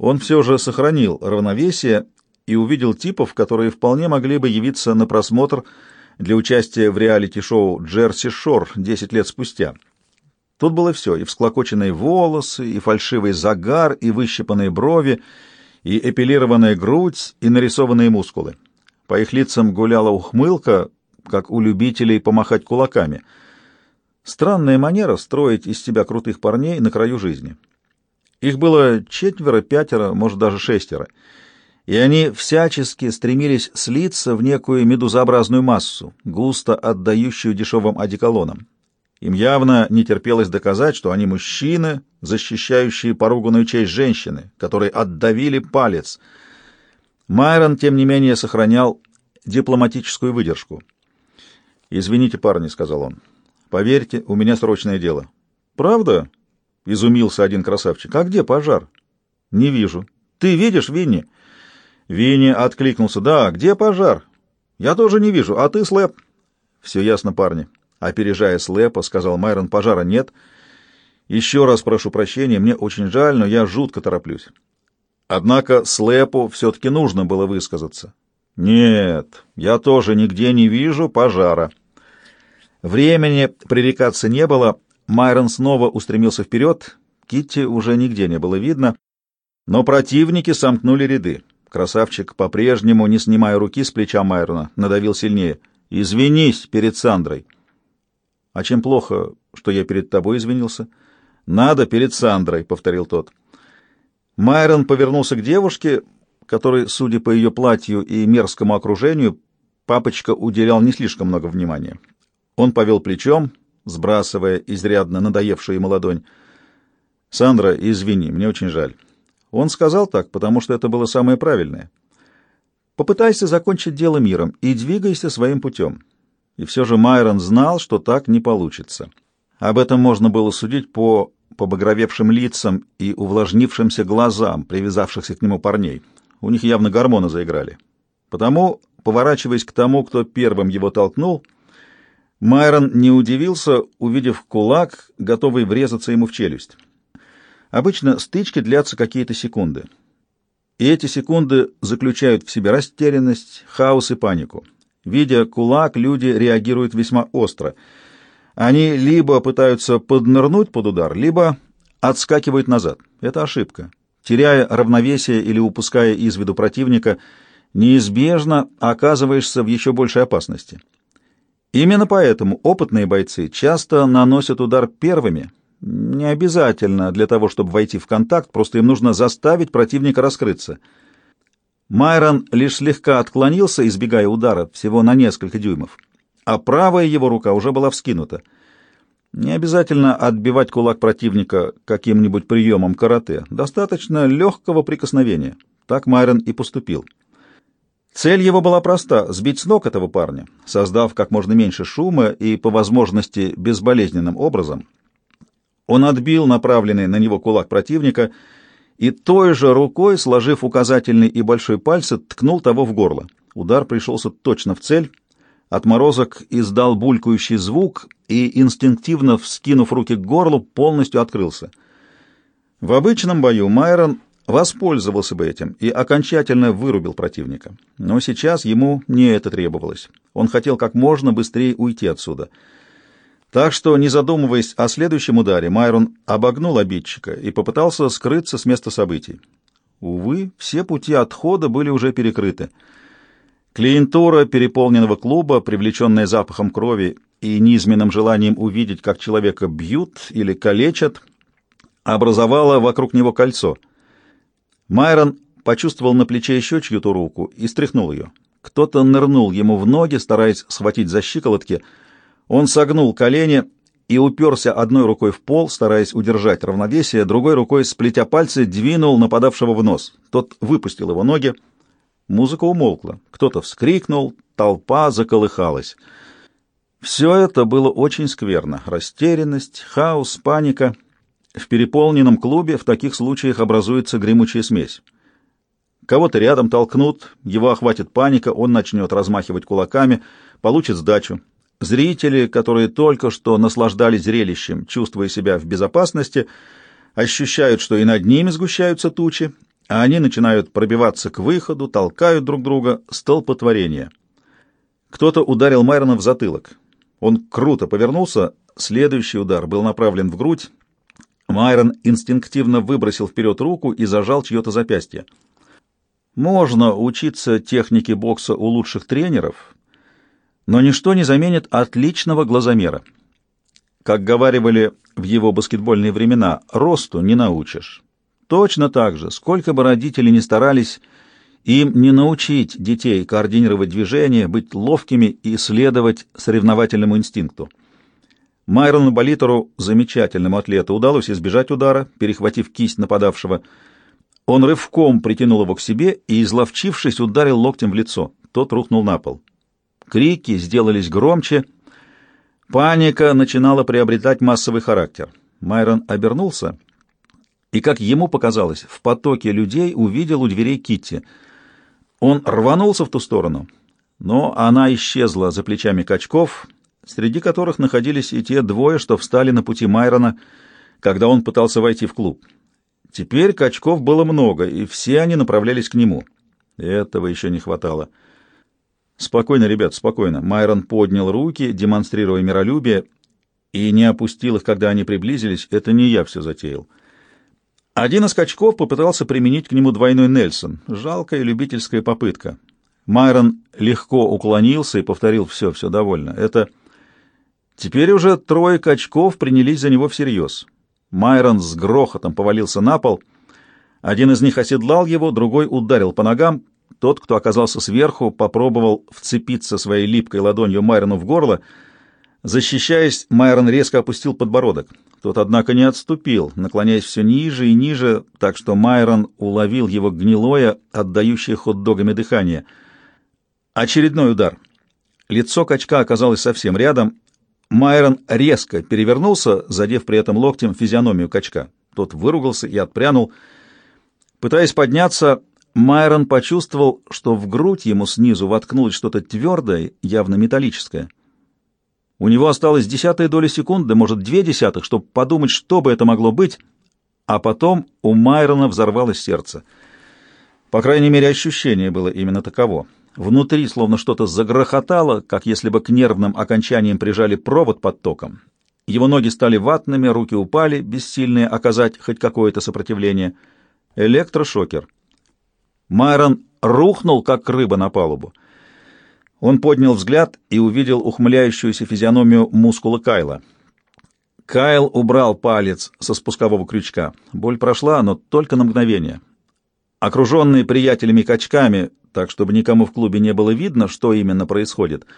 Он все же сохранил равновесие и увидел типов, которые вполне могли бы явиться на просмотр для участия в реалити-шоу «Джерси Шор» 10 лет спустя. Тут было все, и всклокоченные волосы, и фальшивый загар, и выщипанные брови, и эпилированная грудь, и нарисованные мускулы. По их лицам гуляла ухмылка, как у любителей помахать кулаками. Странная манера строить из себя крутых парней на краю жизни. Их было четверо, пятеро, может, даже шестеро — и они всячески стремились слиться в некую медузообразную массу, густо отдающую дешевым одеколонам. Им явно не терпелось доказать, что они мужчины, защищающие поруганную честь женщины, которые отдавили палец. Майрон, тем не менее, сохранял дипломатическую выдержку. «Извините, парни», — сказал он. «Поверьте, у меня срочное дело». «Правда?» — изумился один красавчик. «А где пожар?» «Не вижу». «Ты видишь, Винни?» Винни откликнулся. «Да, где пожар?» «Я тоже не вижу. А ты, Слэп?» «Все ясно, парни». Опережая Слэпа, сказал Майрон, «Пожара нет. Еще раз прошу прощения, мне очень жаль, но я жутко тороплюсь». Однако Слэпу все-таки нужно было высказаться. «Нет, я тоже нигде не вижу пожара». Времени пререкаться не было. Майрон снова устремился вперед. Китти уже нигде не было видно, но противники сомкнули ряды. Красавчик, по-прежнему, не снимая руки с плеча Майрона, надавил сильнее. «Извинись перед Сандрой». «А чем плохо, что я перед тобой извинился?» «Надо перед Сандрой», — повторил тот. Майрон повернулся к девушке, которой, судя по ее платью и мерзкому окружению, папочка уделял не слишком много внимания. Он повел плечом, сбрасывая изрядно надоевшую ему ладонь. «Сандра, извини, мне очень жаль». Он сказал так, потому что это было самое правильное. Попытайся закончить дело миром и двигайся своим путем. И все же Майрон знал, что так не получится. Об этом можно было судить по побагровевшим лицам и увлажнившимся глазам, привязавшихся к нему парней. У них явно гормоны заиграли. Потому, поворачиваясь к тому, кто первым его толкнул, Майрон не удивился, увидев кулак, готовый врезаться ему в челюсть. Обычно стычки длятся какие-то секунды. И эти секунды заключают в себе растерянность, хаос и панику. Видя кулак, люди реагируют весьма остро. Они либо пытаются поднырнуть под удар, либо отскакивают назад. Это ошибка. Теряя равновесие или упуская из виду противника, неизбежно оказываешься в еще большей опасности. Именно поэтому опытные бойцы часто наносят удар первыми, не обязательно для того, чтобы войти в контакт, просто им нужно заставить противника раскрыться. Майрон лишь слегка отклонился, избегая удара, всего на несколько дюймов, а правая его рука уже была вскинута. Не обязательно отбивать кулак противника каким-нибудь приемом карате, достаточно легкого прикосновения. Так Майрон и поступил. Цель его была проста — сбить с ног этого парня, создав как можно меньше шума и, по возможности, безболезненным образом — он отбил направленный на него кулак противника и той же рукой, сложив указательный и большой пальцы, ткнул того в горло. Удар пришелся точно в цель. Отморозок издал булькающий звук и, инстинктивно вскинув руки к горлу, полностью открылся. В обычном бою Майрон воспользовался бы этим и окончательно вырубил противника. Но сейчас ему не это требовалось. Он хотел как можно быстрее уйти отсюда — так что, не задумываясь о следующем ударе, Майрон обогнул обидчика и попытался скрыться с места событий. Увы, все пути отхода были уже перекрыты. Клиентура переполненного клуба, привлеченная запахом крови и низменным желанием увидеть, как человека бьют или калечат, образовала вокруг него кольцо. Майрон почувствовал на плече еще чью-то руку и стряхнул ее. Кто-то нырнул ему в ноги, стараясь схватить за щиколотки — он согнул колени и уперся одной рукой в пол, стараясь удержать равновесие, другой рукой, сплетя пальцы, двинул нападавшего в нос. Тот выпустил его ноги. Музыка умолкла. Кто-то вскрикнул, толпа заколыхалась. Все это было очень скверно. Растерянность, хаос, паника. В переполненном клубе в таких случаях образуется гремучая смесь. Кого-то рядом толкнут, его охватит паника, он начнет размахивать кулаками, получит сдачу. Зрители, которые только что наслаждались зрелищем, чувствуя себя в безопасности, ощущают, что и над ними сгущаются тучи, а они начинают пробиваться к выходу, толкают друг друга. Столпотворение. Кто-то ударил Майрона в затылок. Он круто повернулся, следующий удар был направлен в грудь. Майрон инстинктивно выбросил вперед руку и зажал чье-то запястье. Можно учиться технике бокса у лучших тренеров, но ничто не заменит отличного глазомера. Как говаривали в его баскетбольные времена, росту не научишь. Точно так же, сколько бы родители ни старались, им не научить детей координировать движения, быть ловкими и следовать соревновательному инстинкту. Майрону Болитору, замечательному атлету, удалось избежать удара, перехватив кисть нападавшего. Он рывком притянул его к себе и, изловчившись, ударил локтем в лицо. Тот рухнул на пол. Крики сделались громче. Паника начинала приобретать массовый характер. Майрон обернулся и, как ему показалось, в потоке людей увидел у дверей Китти — он рванулся в ту сторону, но она исчезла за плечами качков, среди которых находились и те двое, что встали на пути Майрона, когда он пытался войти в клуб. Теперь качков было много, и все они направлялись к нему. Этого еще не хватало. «Спокойно, ребят, спокойно». Майрон поднял руки, демонстрируя миролюбие, и не опустил их, когда они приблизились. «Это не я все затеял». Один из качков попытался применить к нему двойной Нельсон. Жалкая любительская попытка. Майрон легко уклонился и повторил «все, все довольно». Это... Теперь уже трое качков принялись за него всерьез. Майрон с грохотом повалился на пол. Один из них оседлал его, другой ударил по ногам. Тот, кто оказался сверху, попробовал вцепиться своей липкой ладонью Майрону в горло. Защищаясь, Майрон резко опустил подбородок. Тот, однако, не отступил, наклоняясь все ниже и ниже, так что Майрон уловил его гнилое, отдающее хот-догами дыхание. Очередной удар. Лицо качка оказалось совсем рядом. Майрон резко перевернулся, задев при этом локтем физиономию качка. Тот выругался и отпрянул. Пытаясь подняться, Майрон почувствовал, что в грудь ему снизу воткнулось что-то твердое, явно металлическое — у него осталось десятая доля секунды, может, две десятых, чтобы подумать, что бы это могло быть, а потом у Майрона взорвалось сердце. По крайней мере, ощущение было именно таково. Внутри словно что-то загрохотало, как если бы к нервным окончаниям прижали провод под током. Его ноги стали ватными, руки упали, бессильные оказать хоть какое-то сопротивление. Электрошокер. Майрон рухнул, как рыба на палубу. Он поднял взгляд и увидел ухмыляющуюся физиономию мускула Кайла. Кайл убрал палец со спускового крючка. Боль прошла, но только на мгновение. Окруженный приятелями качками, так чтобы никому в клубе не было видно, что именно происходит, —